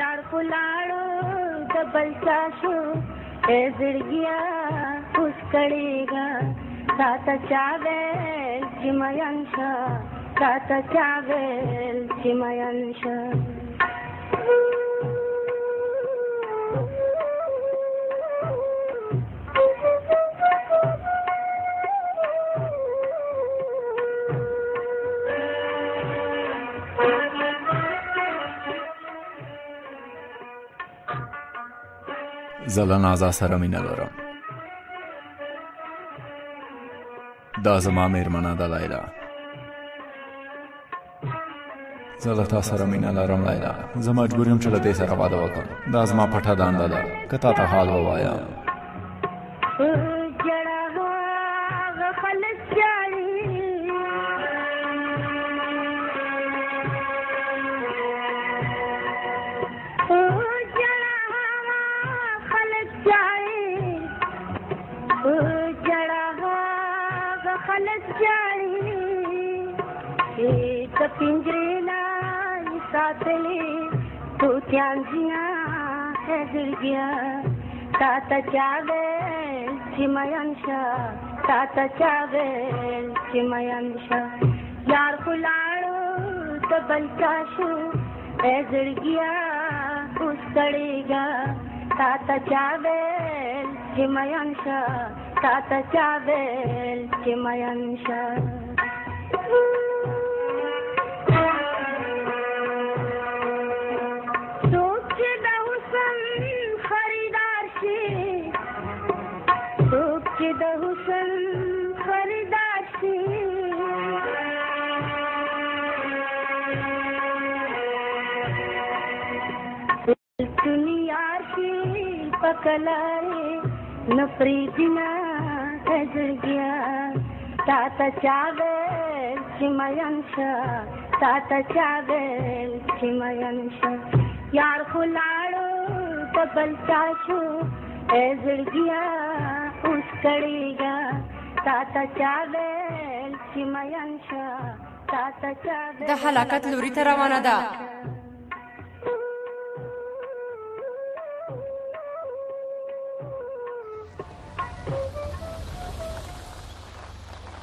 یار کولاړو د بل چا شو اے زړګیا خوش کړيګا ساته چا ویل چې مېن شا ساته چا ویل چې مېن شا زه له نازا سره مینه لرم دا زما میرمنه ده لیلا زه له تا سره مینه لرم لیلا زه مجبور یم چې له دې سره واده وکړم دا زما پټه دانده ده که تا ته حال ووایم त पिंजरी दुर्गिया ता तचा चमायन शा ता तचावेल प्यार फुलाणो त पंचासू हेगिया कु सड़ीग كما ينشا تاتا شابل كما ينشا दुनिया की पकलाए نفریدنا کجر گیا تا تا چاویل چی مینشا تا تا چاویل چی مینشا یار خلاړو په بل چا شو اے زړګیا اوس کړيګا تا تا چاویل چی مینشا د هلاکت لوري ته روانه ده